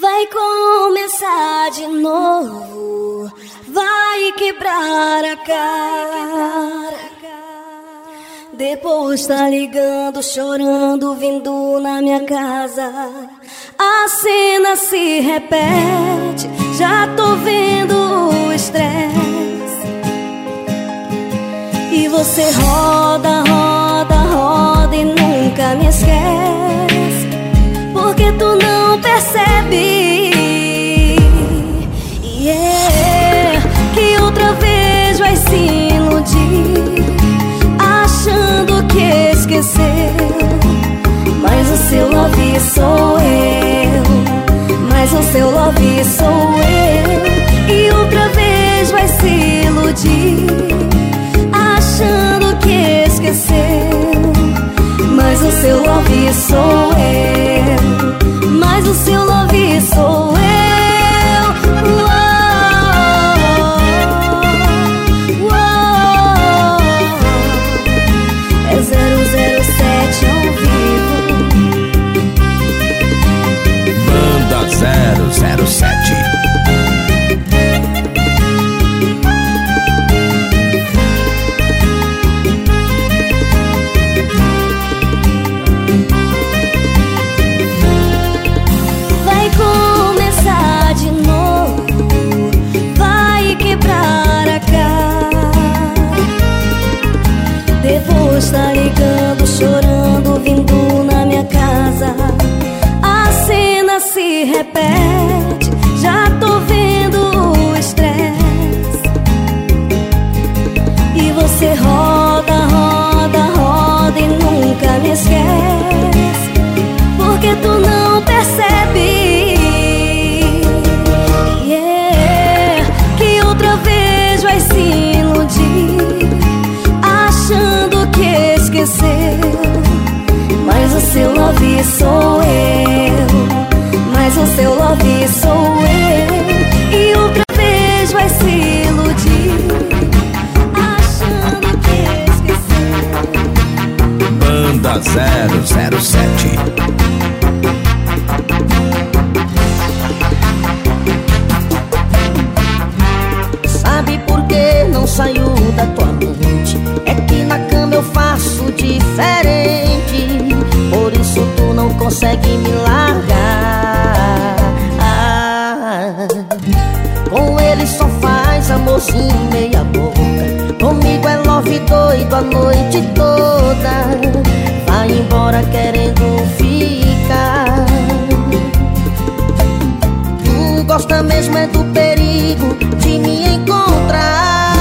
Vai começar de novo, vai quebrar a cara. Depois tá ligando, chorando, vindo na minha casa. A cena se repete, já tô vendo o estresse. E você roda, roda, roda e nunca me esquece. Porque tu não percebe. Yeah, que outra vez vai se iludir achando que esqueceu. Mas o seu love sou eu. Mas o seu love sou eu. E outra vez vai se iludir, achando que esqueceu. O seu love sou eu. Mas o seu love sou eu. Me esquece. Porque tu não percebe. Yeah, que outra vez vai se iludir, achando que esqueceu. Mas o seu love eu 007 Sabe por que não saiu da tua mente? É que na cama eu faço diferente. Por isso tu não consegue me largar. ele só faz amorzinho meia boca Comigo é love doido a noite toda embora querendo ficar. Tu gosta mesmo é do perigo de me encontrar.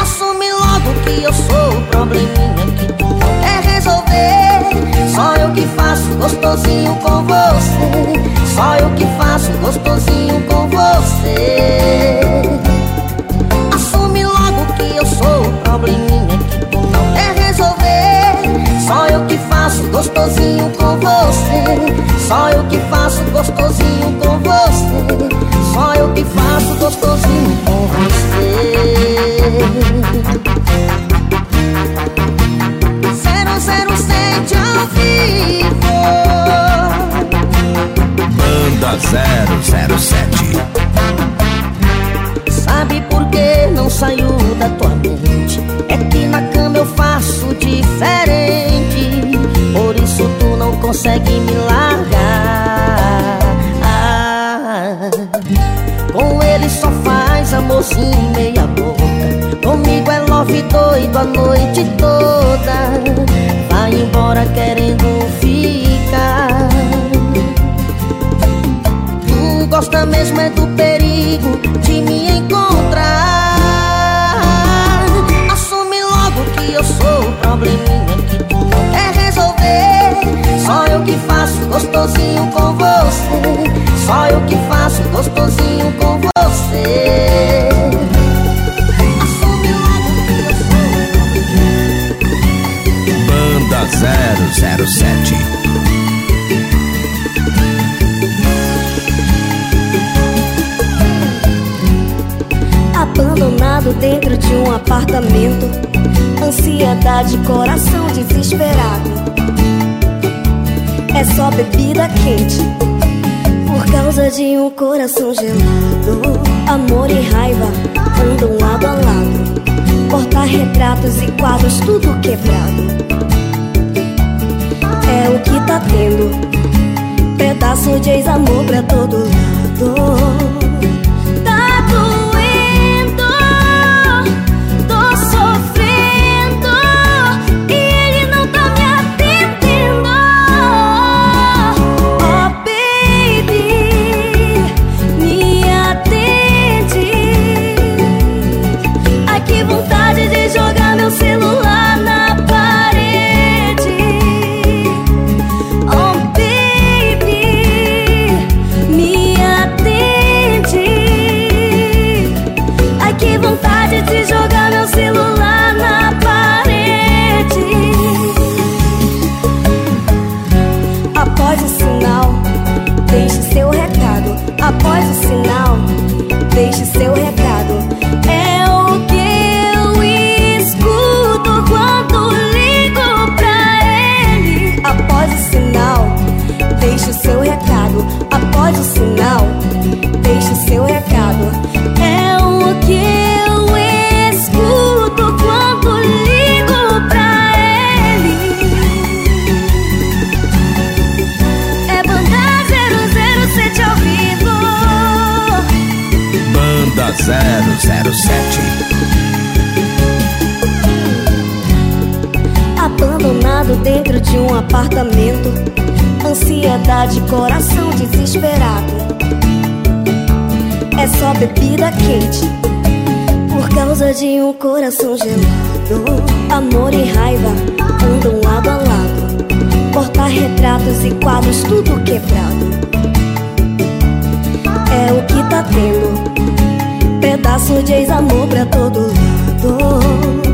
Assume logo que eu sou o probleminha que tu quer resolver. Só eu que faço gostosinho com você. Só eu que faço gostosinho com você Só eu que faço gostosinho com você. Só eu que faço gostosinho com você. Zero, zero, sete ao vivo. Banda 007 Sabe por que não saiu da tua mente? É que na cama eu faço diferente consegue me largar. Ah, Com ele só faz amorzinho meia boca. Comigo é love doido a noite toda. Vai embora querendo ficar. Gosta mesmo é do gostosinho com você Só eu que faço gostosinho com você Banda 007 abandonado dentro de um apartamento. Ansiedade, coração desesperado. É só bebida quente de um coração gelado. Amor e raiva andam lado a lado. Porta-retratos e quadros, tudo quebrado. É o que tá tendo. Pedaço de ex-amor pra todo lado coração gelado. Amor e raiva andam lado a lado. Porta-retratos e quadros, tudo quebrado. É o que tá tendo. Pedaço de ex-amor pra todo lado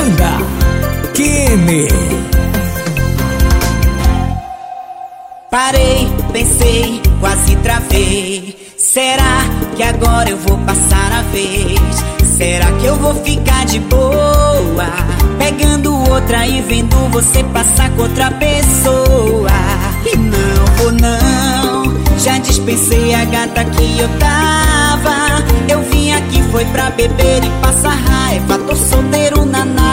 Banda Kene. Parei, pensei, quase travei. Será que agora eu vou passar a vez? Será que eu vou ficar de boa? Pegando outra e vendo você passar com outra pessoa. E não vou, não. Já dispensei a gata que eu tava. Eu vim aqui foi pra beber e passar raiva. Tô solteiro na nave.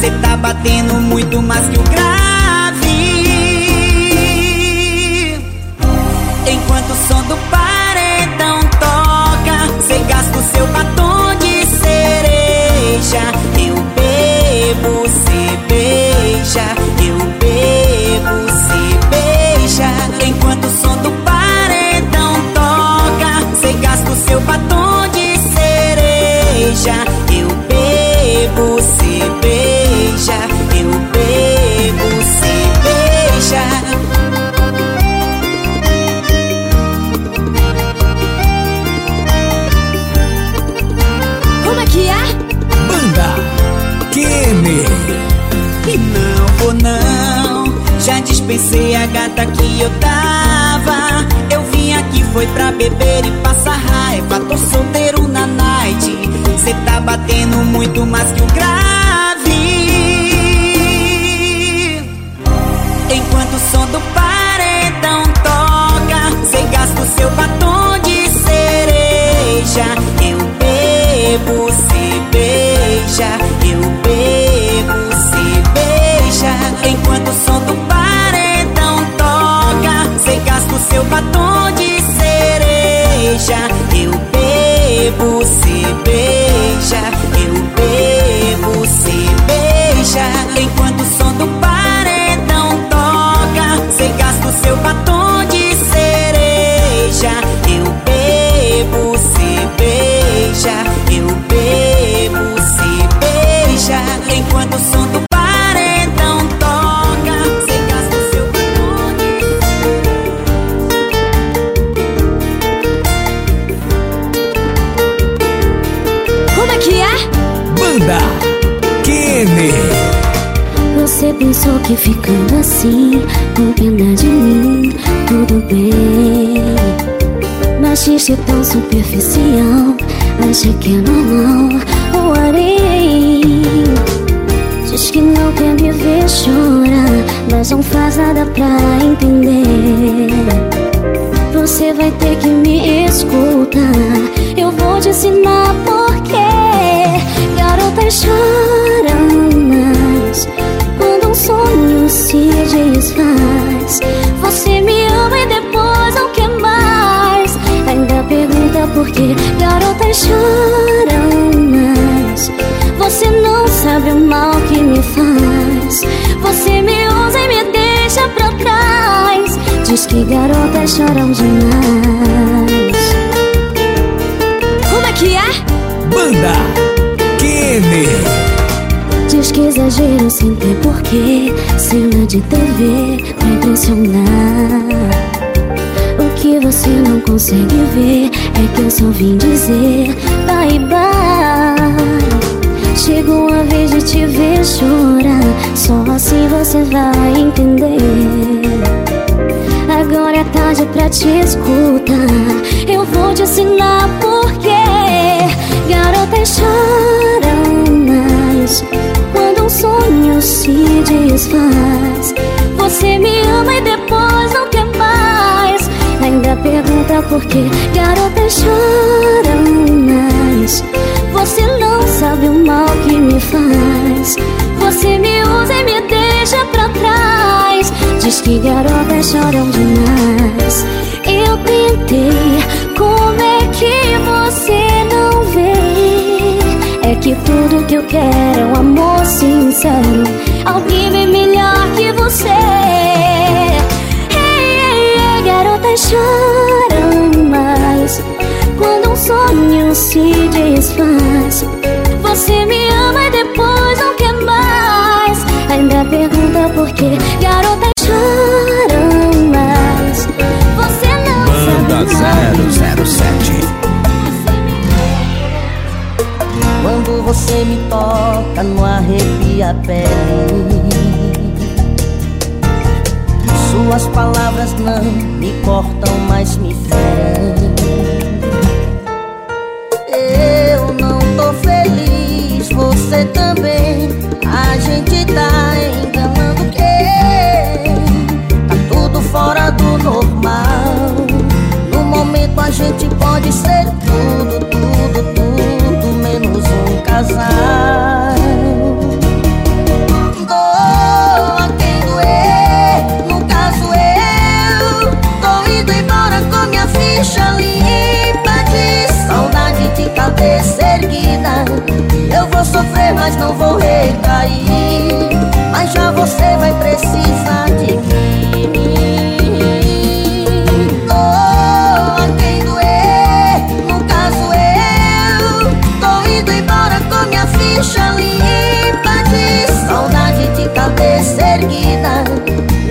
Cê tá batendo muito mais que o grave. Enquanto o som do paredão toca, cê gasta o seu batom de cereja. Eu bebo, cê beija. Eu bebo, cê beija. Enquanto o som do paredão toca, cê gasta o seu batom de cereja. E não vou não, já dispensei a gata que eu tava. Eu vim aqui foi pra beber e passar raiva. Tô solteiro na night. Cê tá batendo muito mais que o grave. Enquanto o som do paredão toca, cê gasta o seu batom de cereja. Eu bebo, cê beija. Eu bebo, cê beija. Enquanto o som do paredão toca, cê gasta o seu batom de cereja. Eu bebo, cê beija. Eu bebo, cê beija. Pensou que ficando assim, com pena de mim, tudo bem. Machista é tão superficial, acha que é normal, ou arei. Diz que não quer me ver chorar, mas não faz nada pra entender. Você vai ter que me escutar. Eu vou te ensinar porquê. Quando um sonho se desfaz. Você me ama e depois não quer mais. Ainda pergunta por quê. Garotas choram mais. Você não sabe o mal que me faz. Você me usa e me deixa pra trás. Diz que garotas choram demais. Como é que é? Banda Kene. Diz que exagero sem ter porquê Cena de TV pra impressionar. O que você não consegue ver É que eu só vim dizer Bye bye Chegou a vez de te ver chorar Só assim você vai entender. Agora é tarde pra te escutar Eu vou te ensinar porquê Garotas choram mais se desfaz. Você me ama e depois não quer mais. Ainda pergunta por quê Garotas choram mais. Você não sabe o mal que me faz. Você me usa e me deixa pra trás. Diz que garotas choram demais. Eu tentei, tudo que eu quero é um amor sincero. Alguém bem melhor que você. Ei, ei, ei, garotas choram mais. Quando um sonho se desfaz. Você me ama e depois não quer mais. Ainda pergunta por quê? Garotas choram mais. Você não Banda sabe o mal 007. Quando você me toca, não arrepia a pele. Suas palavras não me cortam, mas me ferem Eu não tô feliz, você também. A gente tá enganando quem? Tá tudo fora do normal. No momento a gente pode ser tudo casal. Quem doer, no caso eu, tô indo embora com minha ficha limpa de saudade de cabeça erguida. Eu vou sofrer, mas não vou recair. Mas já você vai precisar de mim. Deixa limpa de Saudade de cabeça erguida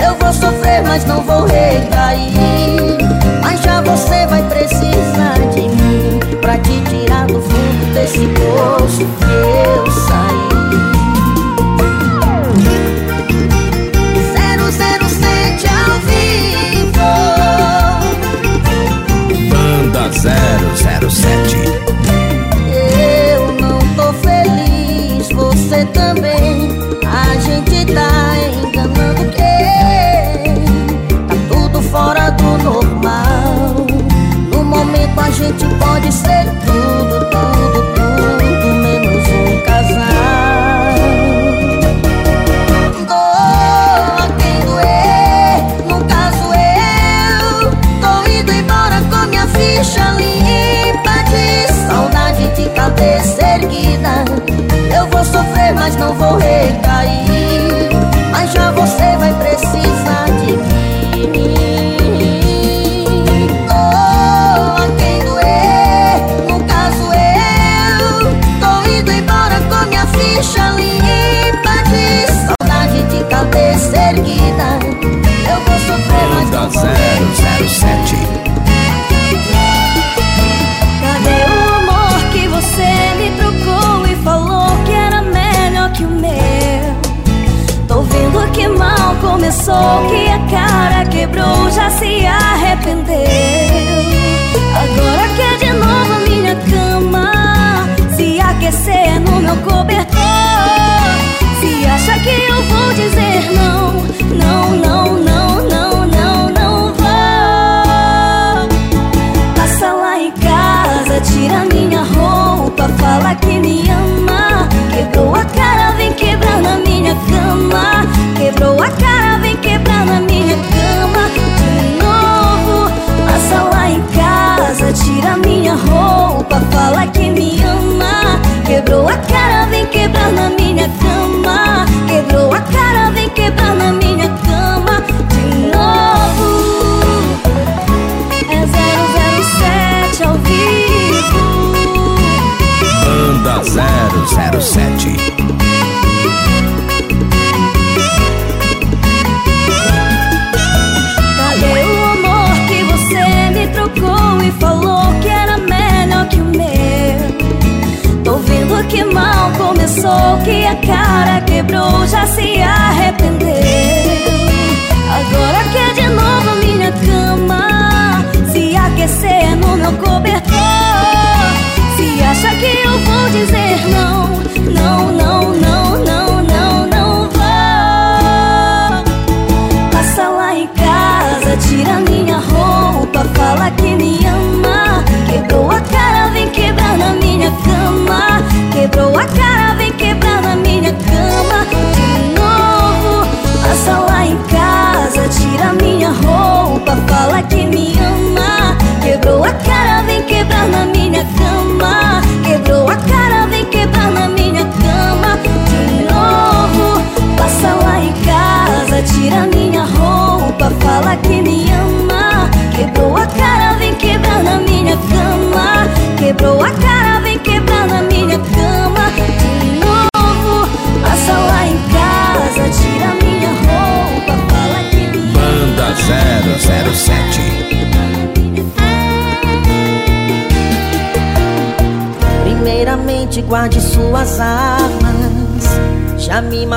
Eu vou sofrer, mas não vou recair.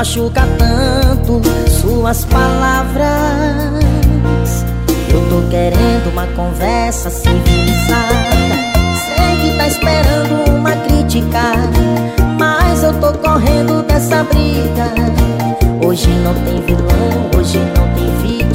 machuca tanto suas palavras. Eu tô querendo uma conversa civilizada. Sei que tá esperando uma crítica, mas eu tô correndo dessa briga. Hoje não tem vilão, hoje não tem vida.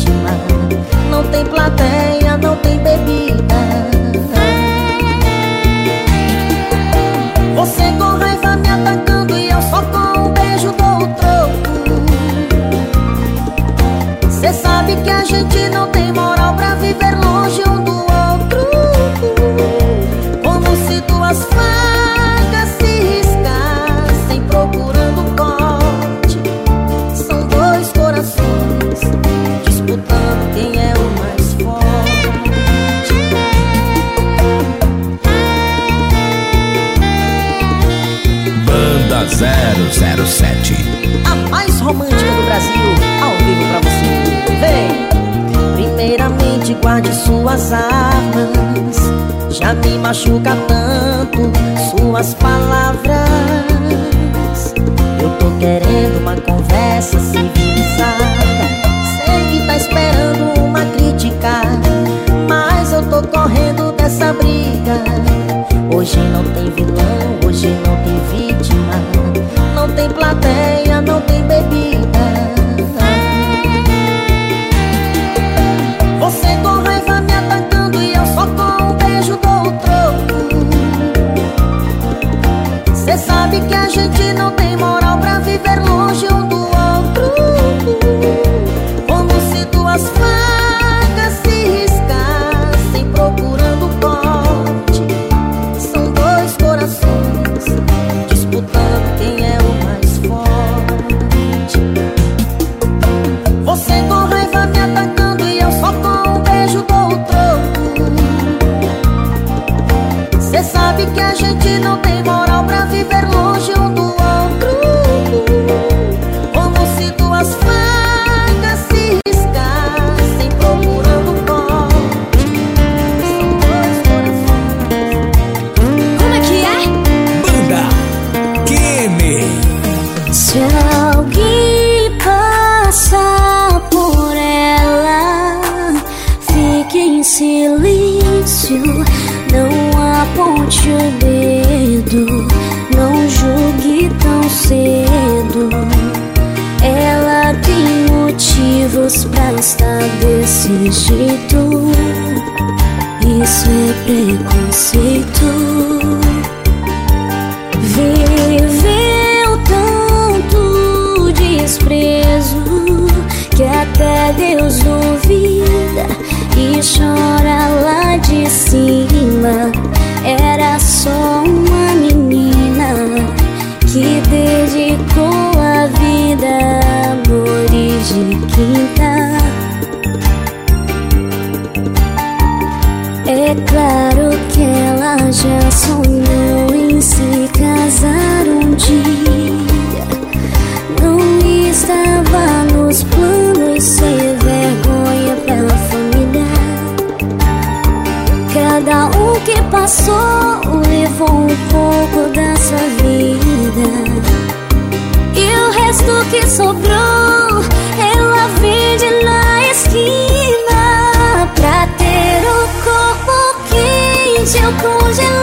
初见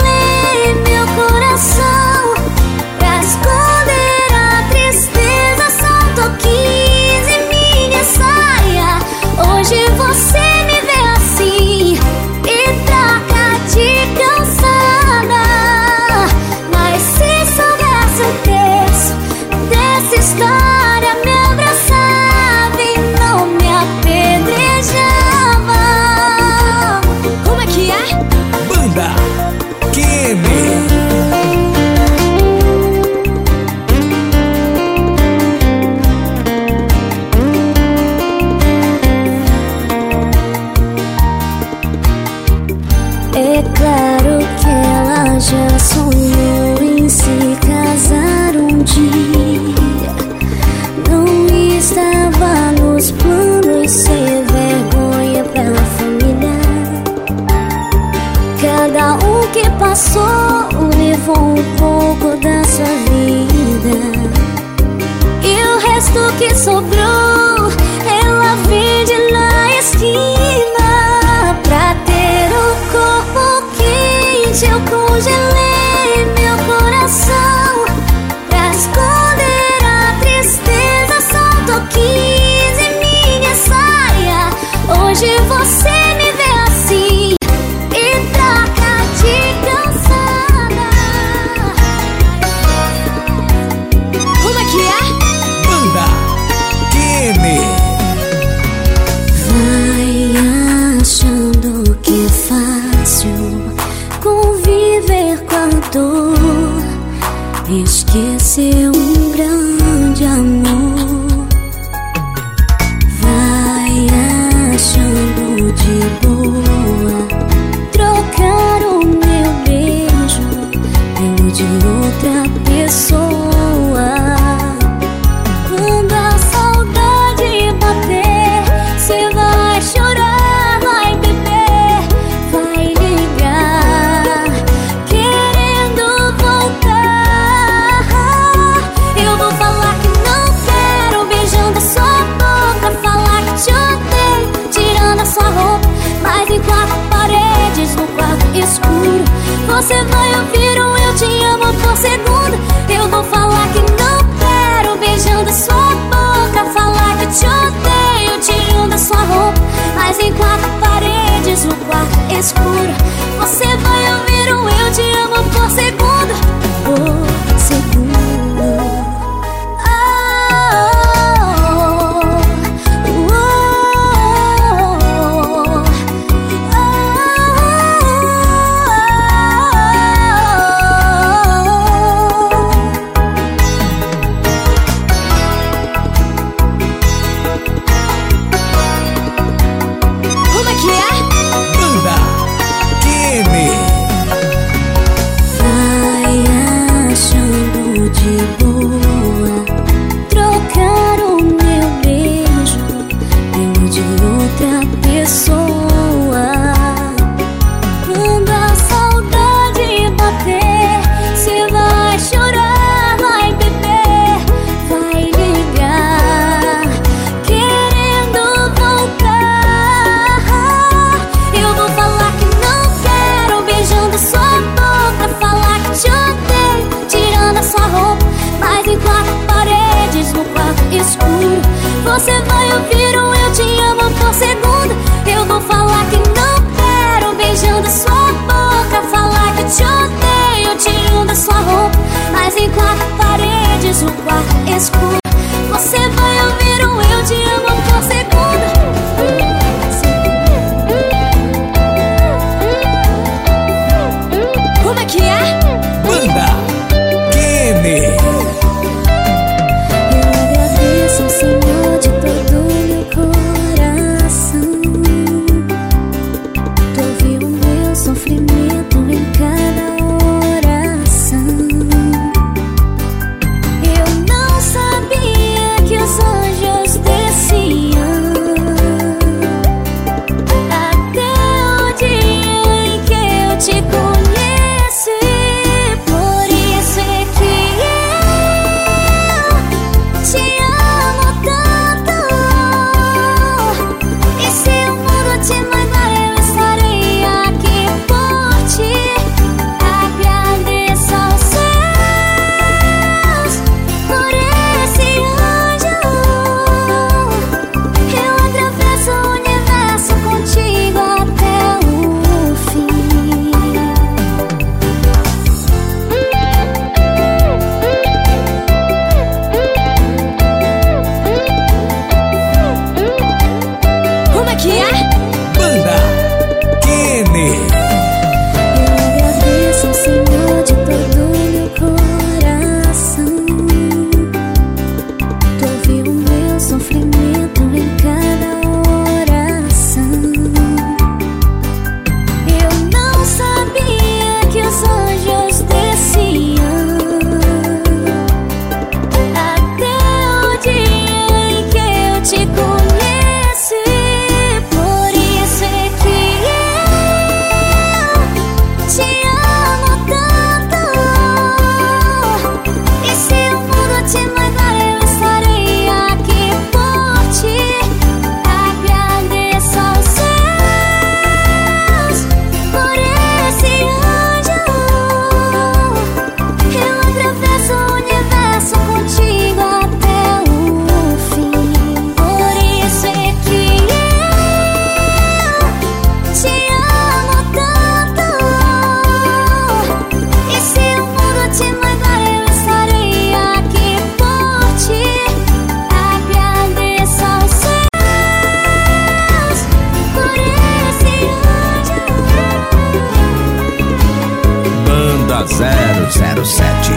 007.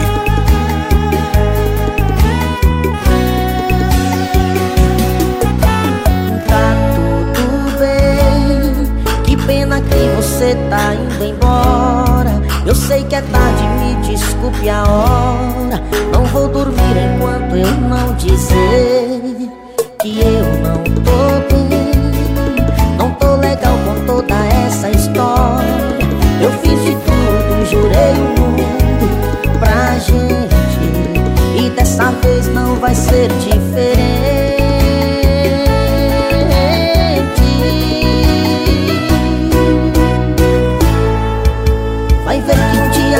Tá tudo bem, que pena que você tá indo embora. Eu sei que é tarde, me desculpe a hora. Não vou dormir enquanto eu não dizer que eu não tô bem. Não tô legal com toda essa história. Eu fiz de tudo, jurei um vai ser diferente.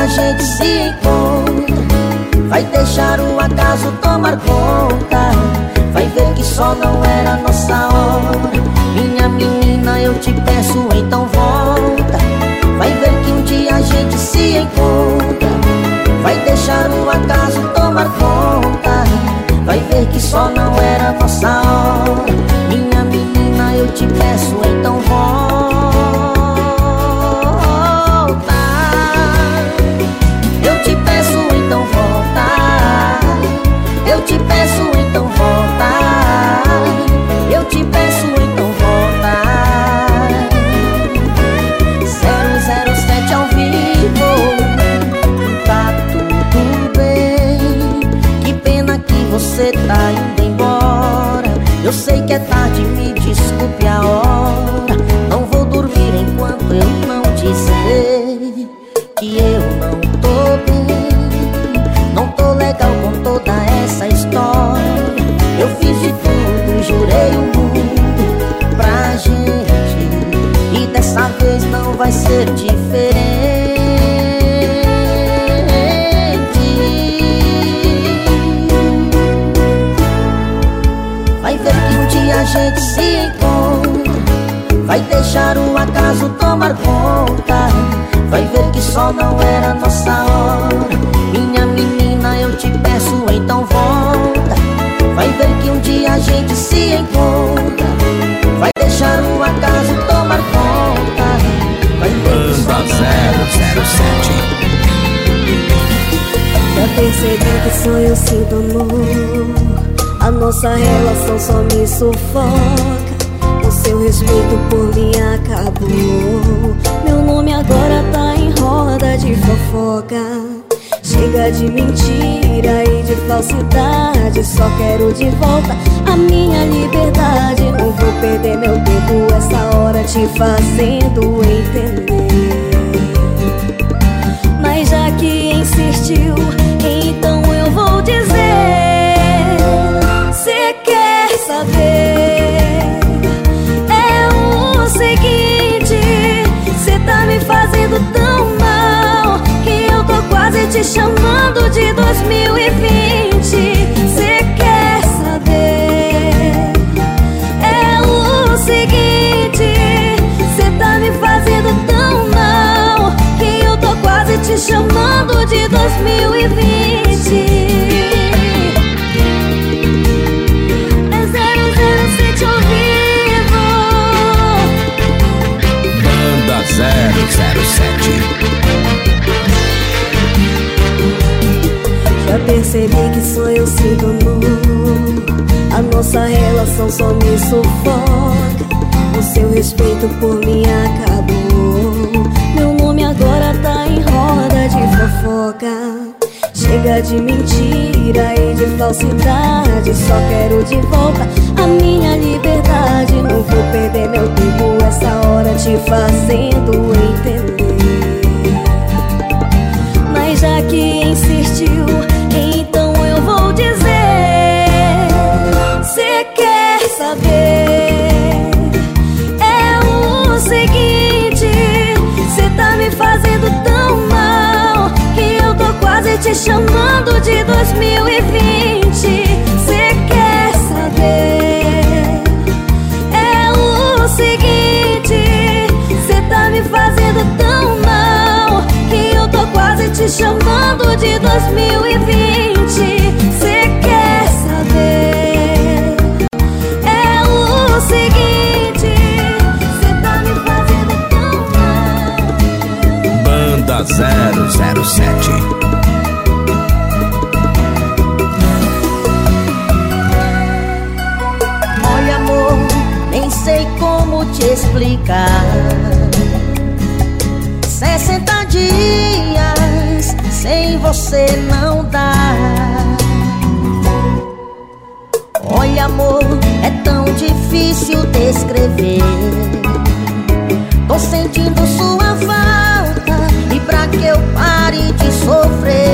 A gente se encontra. Vai deixar o acaso tomar conta. Vai ver que só não era nossa hora. Minha menina, eu te peço, então volta. Vai ver que um dia a gente se encontra. Vai deixar o acaso tomar Vai ver que só não era nossa hora. Minha menina, eu te peço, se encontra Vai deixar o acaso tomar conta. Vai ver que só não era nossa hora. Minha menina, eu te peço, então volta. Vai ver que um dia a gente se encontra. Vai deixar o acaso tomar conta. Vai ver que Banda 007 Já percebi que só sinto amor A nossa relação só me sufoca. O seu respeito por mim acabou. Meu nome agora tá em roda de fofoca. Chega de mentira e de falsidade. Só quero de volta a minha liberdade. Não vou perder meu tempo essa hora te fazendo entender. Mas já que insistiu, então eu vou dizer te chamando de 2020 Cê quer saber? É o seguinte Cê tá me fazendo tão mal Que eu tô quase te chamando de 2020 percebi que só eu sinto amor A nossa relação só me sufoca. O seu respeito por mim acabou. Meu nome agora tá em roda de fofoca. Chega de mentira e de falsidade Só quero de volta a minha liberdade. Não vou perder meu tempo essa hora te fazendo chamando de 2020 Cê quer saber? É o seguinte Cê tá me fazendo tão mal Que eu tô quase te chamando de 2020 Cê quer saber? É o seguinte Cê tá me fazendo tão mal. Banda 007 você não dá. Olha amor, é tão difícil descrever. Tô sentindo sua falta E pra que eu pare de sofrer?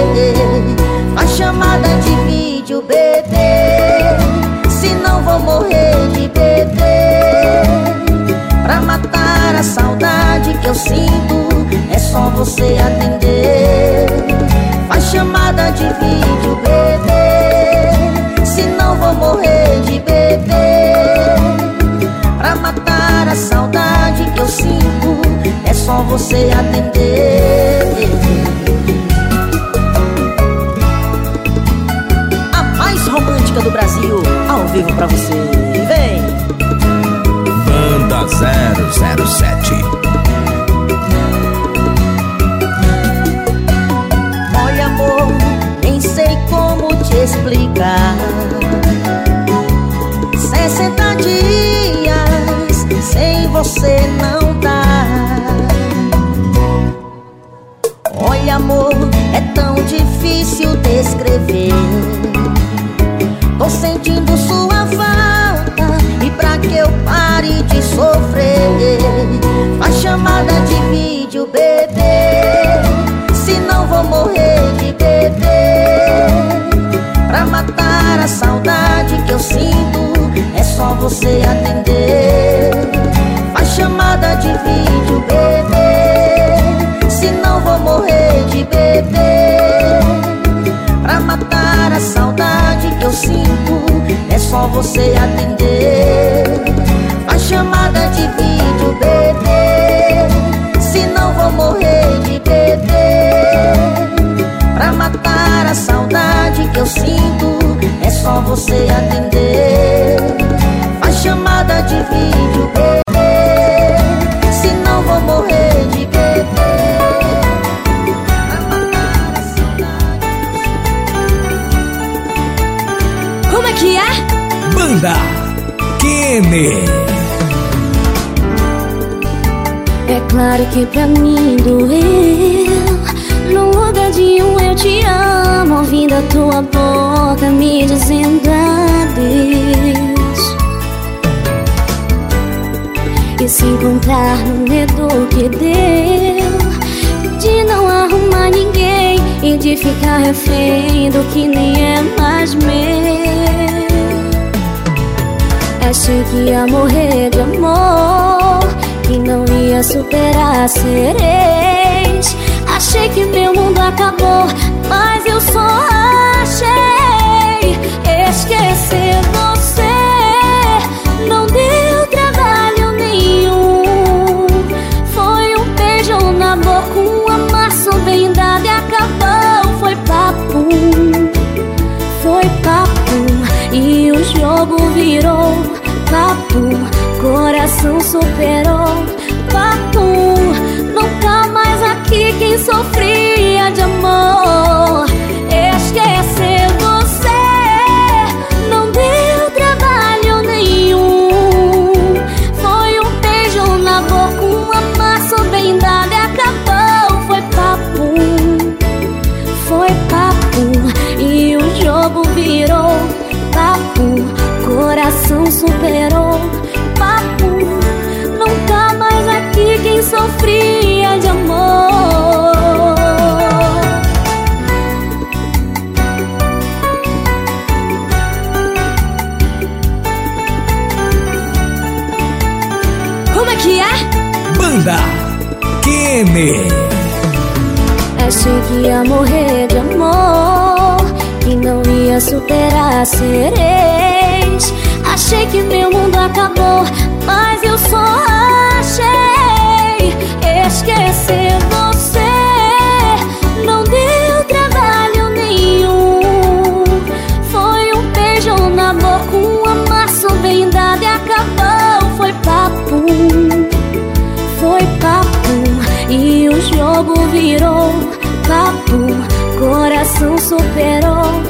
A chamada de vídeo, bebê Se não vou morrer de beber Pra matar a saudade que eu sinto É só você atender chamada de vídeo, bebê Se não vou morrer de beber. Pra matar a saudade que eu sinto É só você atender. A mais romântica do Brasil Ao vivo pra você. Vem! Banda 007 você atender. Faz chamada de vídeo, bebê. Se não vou morrer de beber Pra matar a saudade que eu sinto É só você atender. Faz chamada de vídeo, bebê. Se não vou morrer de beber Pra matar a saudade que eu sinto É só você atender chamada de vídeo, bebê. Se não vou morrer de matar a saudade Como é que é? Banda Kenny É claro que pra mim doeu. No lugar de um eu te amo Ouvindo a tua boca me dizendo adeus E sem contar no medo que deu De não arrumar ninguém E de ficar refém do que nem é mais meu. Achei que ia morrer de amor Que não ia superar sereis. Achei que meu mundo acabou coração superou ia morrer de amor Que não ia superar sereis. Achei que meu mundo acabou Mas eu só achei Esquecer você. Não deu trabalho nenhum. Foi um beijo na boca Um amasso bem dado e acabou. Foi papo foi papo e o jogo virou papo, coração superou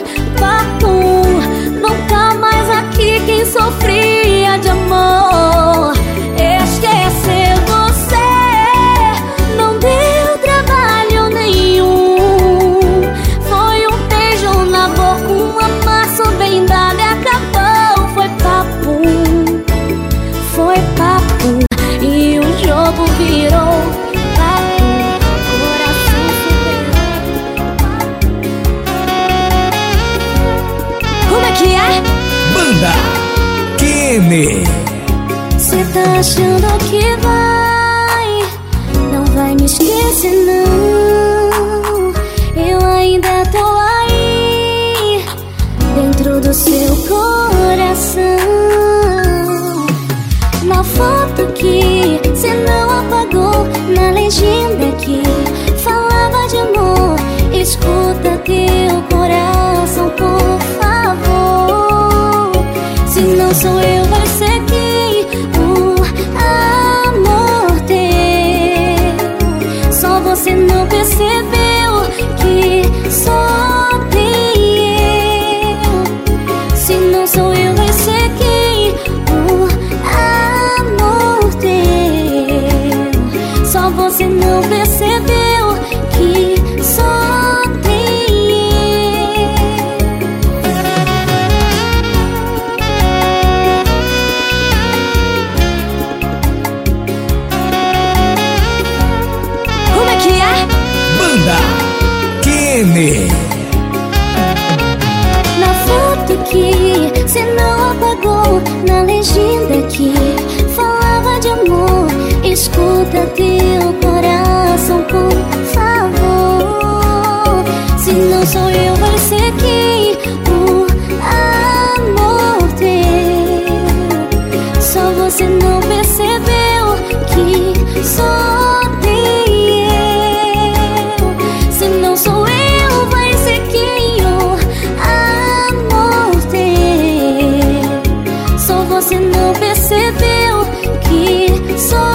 você não percebeu que sou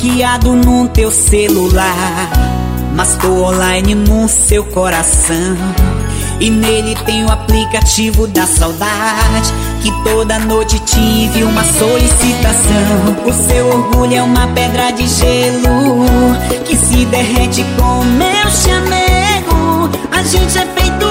bloqueado no teu celular, mas tô online no seu coração. E nele tem o aplicativo da saudade Que toda noite tive uma solicitação O seu orgulho é uma pedra de gelo Que se derrete com meu chamego A gente é feito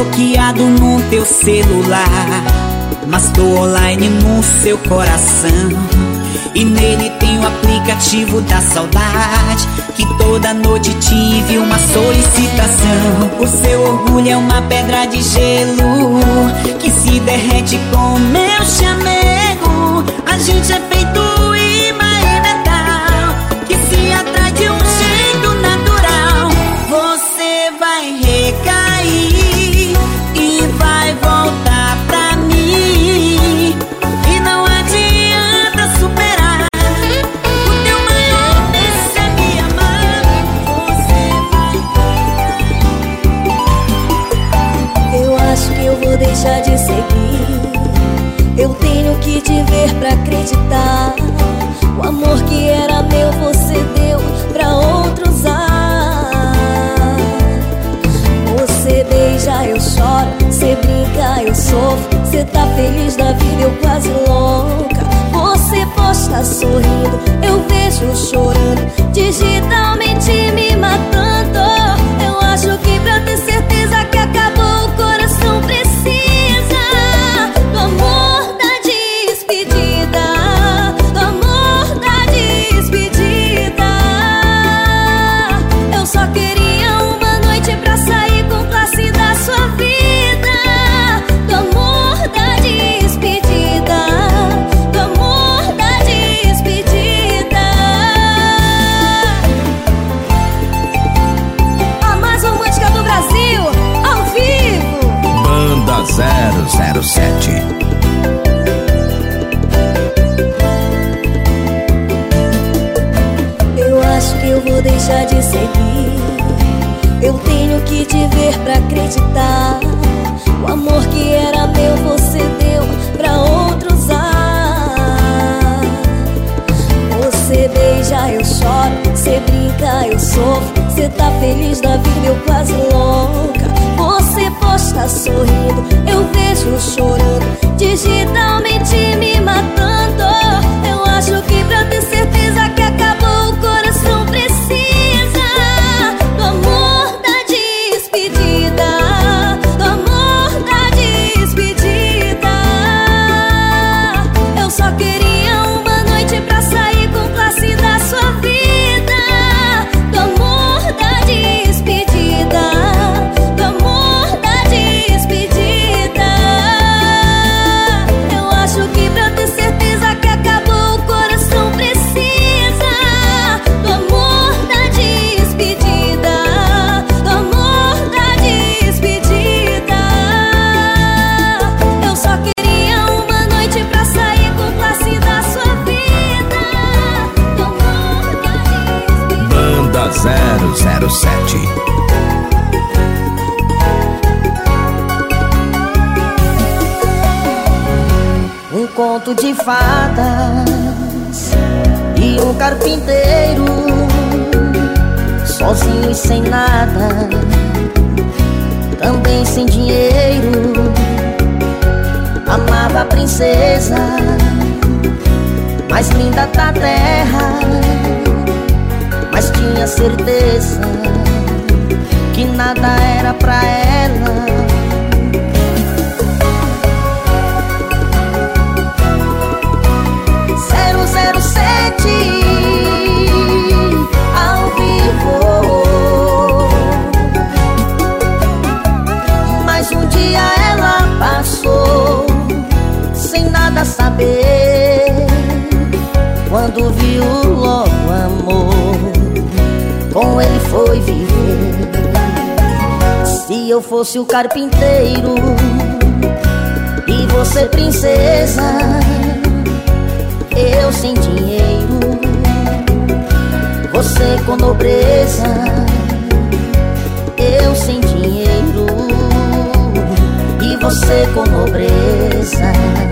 bloqueado no teu celular Mas tô online no seu coração. E nele tem o aplicativo da saudade Que toda noite tive uma solicitação. O seu orgulho é uma pedra de gelo Que se derrete com meu chamego. A gente é feito imã e metal Que se atrai de um jeito natural. Você vai recair. sem nada, também sem dinheiro. Amava a princesa, mais linda da terra, mas tinha certeza que nada era pra ela. Logo viu, logo amor Com ele foi viver. Se eu fosse o carpinteiro E você princesa Eu sem dinheiro Você com nobreza Eu sem dinheiro E você com nobreza.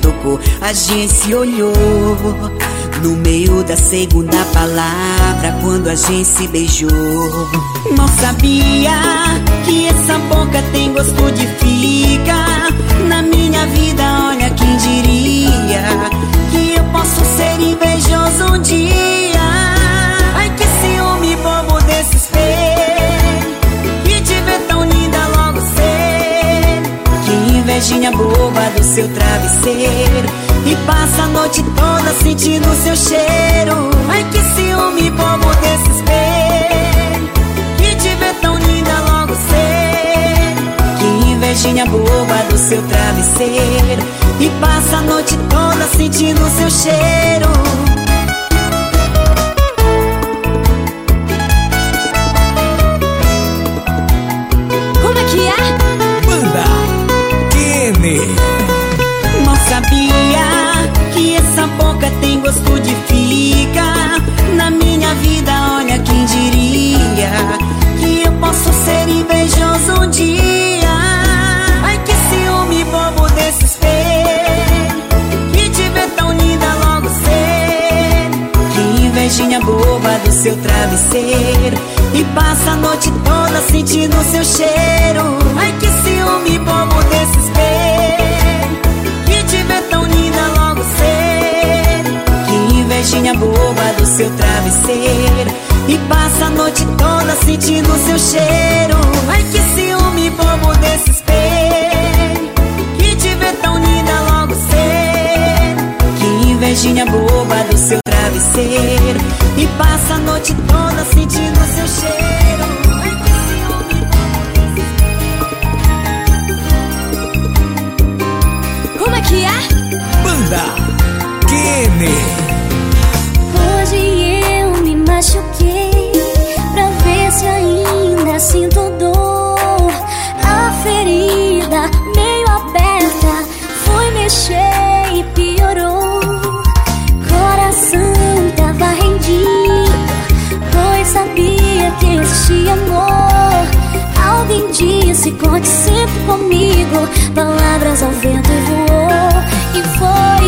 Tocou, a gente se olhou. No meio da segunda palavra, quando a gente se beijou. Não sabia que essa boca tem gosto de fica. Na minha vida, olha quem diria que eu posso ser invejoso um dia. Invejinha boba do seu travesseiro. E passa a noite toda sentindo seu cheiro Ai que ciúme bobo desse espelho Que te vê tão linda logo cedo Que invejinha boba do seu travesseiro E passa a noite toda sentindo seu cheiro gosto de fica Na minha vida, olha quem diria Que eu posso ser invejoso um dia. Ai que ciúme bobo desse Que te vê tão linda logo cedo Que invejinha boba do seu travesseiro E passa a noite toda sentindo seu cheiro. Ai que ciúme bobo desse seu travesseiro E passa a noite toda sentindo seu cheiro. Ai que ciúme bobo desse espelho Que te vê tão linda logo cedo. Que invejinha boba do seu travesseiro E passa a noite toda sentindo seu cheiro. Que ciúme Como é que é? Banda Kenny machuquei pra ver se ainda sinto dor. A ferida meio aberta foi mexer e piorou. Coração tava rendido, pois sabia que existia amor. Alguém disse: conte sempre comigo. Palavras ao vento voou e foi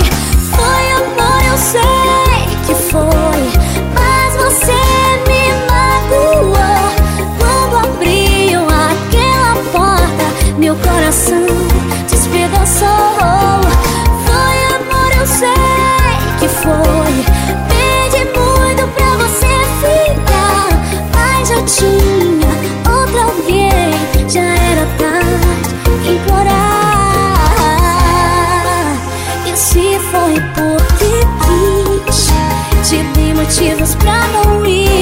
tinha outra alguém. Já era tarde implorar. E se foi porque quis, te dei motivos pra não ir.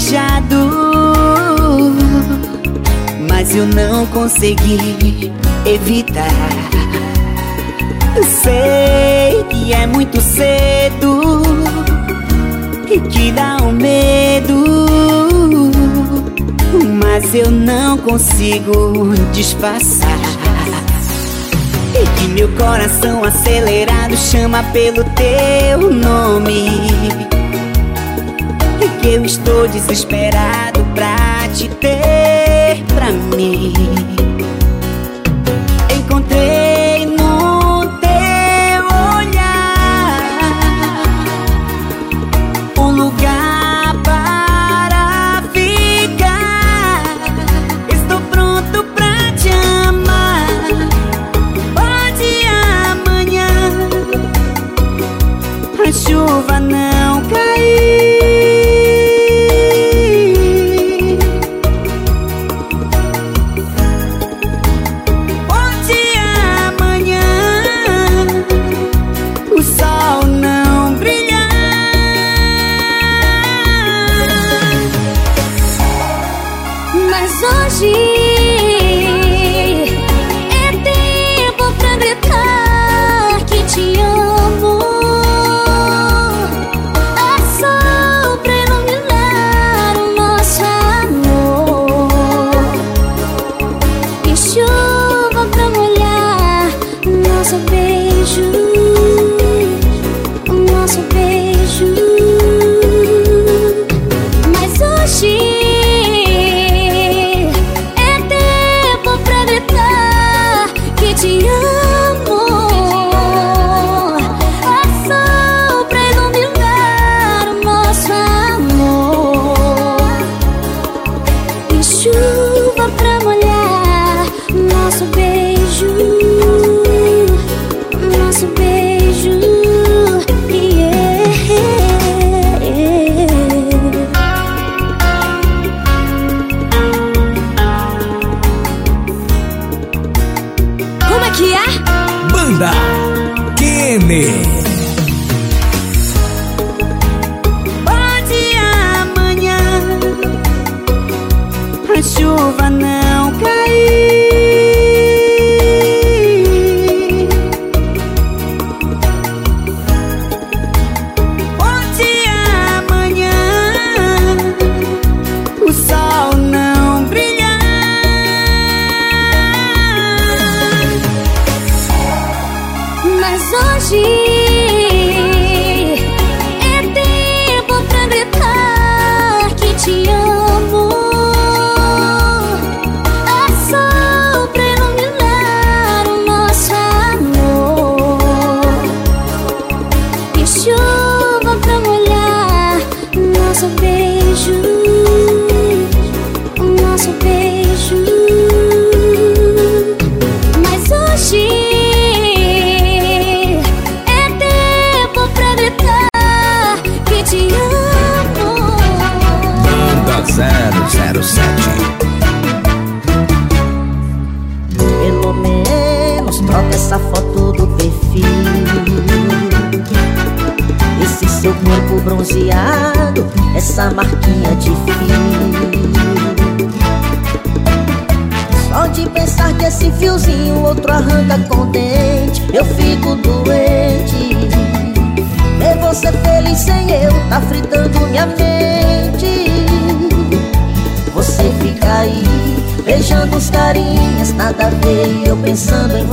planejado. Mas eu não consegui evitar. Sei que é muito cedo e que dá um medo. Mas eu não consigo disfarçar. E que meu coração acelerado chama pelo teu nome. Que eu estou desesperado pra te ter pra mim.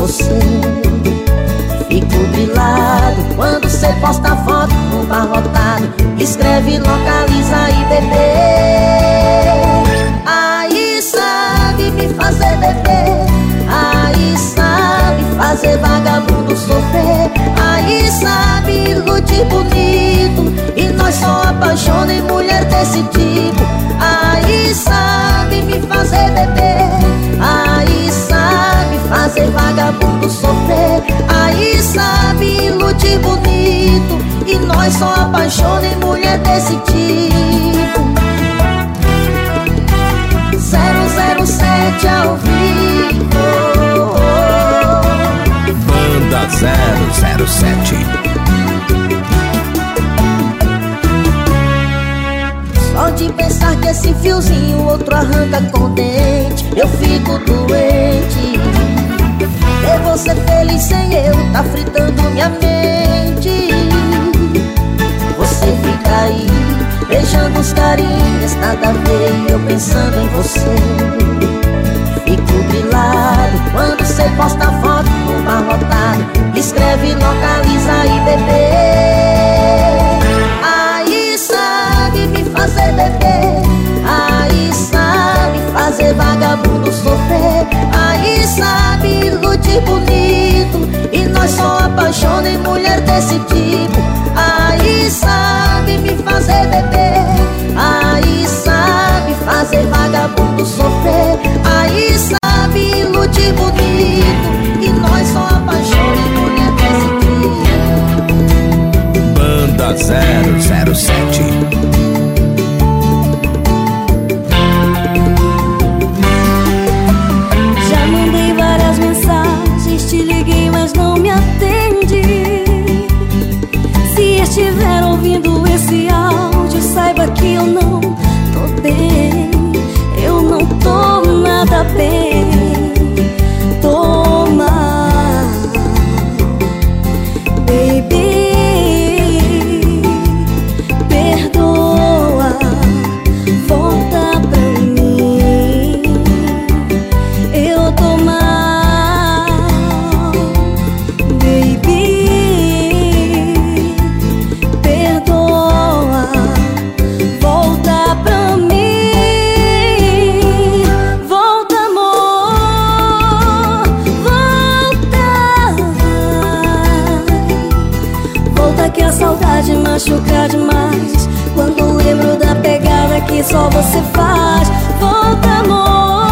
Você. Fico grilado quando você posta foto no bar lotado, escreve, localiza e bebê. Aí sabe me fazer beber, aí sabe fazer vagabundo sofrer, aí sabe iludir bonito e nós só apaixona em mulher desse tipo. Aí sabe me fazer beber Aí sabe fazer vagabundo sofrer. Aí sabe iludir bonito E nós só apaixona em mulher desse tipo. 007 ao vivo. Banda 007. Só sem fiozinho, outro arranca com dente Eu fico doente você feliz sem eu, tá fritando minha mente. Você fica aí, beijando os carinhas Nada a ver, eu pensando em você. Fico grilado quando você posta foto no bar lotado Escreve, localiza e bebê. Aí sabe me fazer beber Aí sabe iludir bonito. E nós só apaixona em mulher desse tipo. Aí sabe me fazer beber. Aí sabe fazer vagabundo sofrer. Aí sabe iludir bonito. E nós só apaixona em mulher desse tipo. Banda 007 machuca demais. Quando lembro da pegada que só você faz. Volta, amor.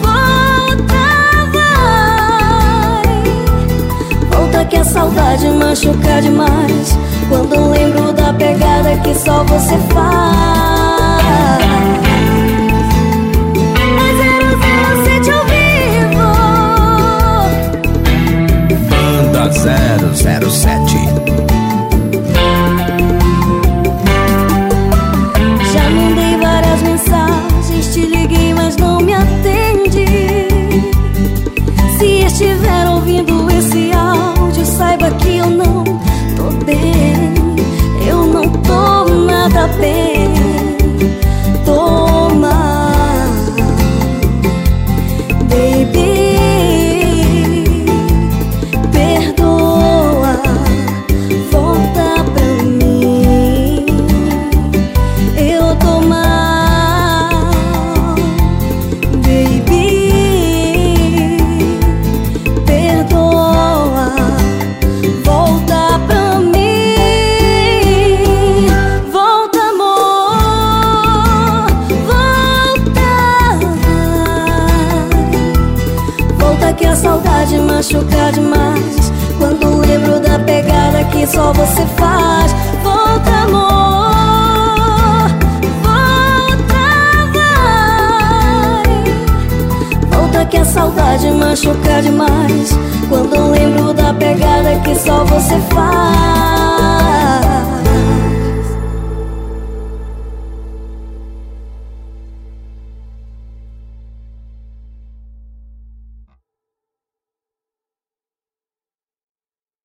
Volta, vai. Volta que a saudade machuca demais. Quando lembro da pegada que só você faz. É 007 ao nada só você faz. Volta, amor. Volta, vai. Volta que a saudade machuca demais. Quando lembro da pegada que só você faz.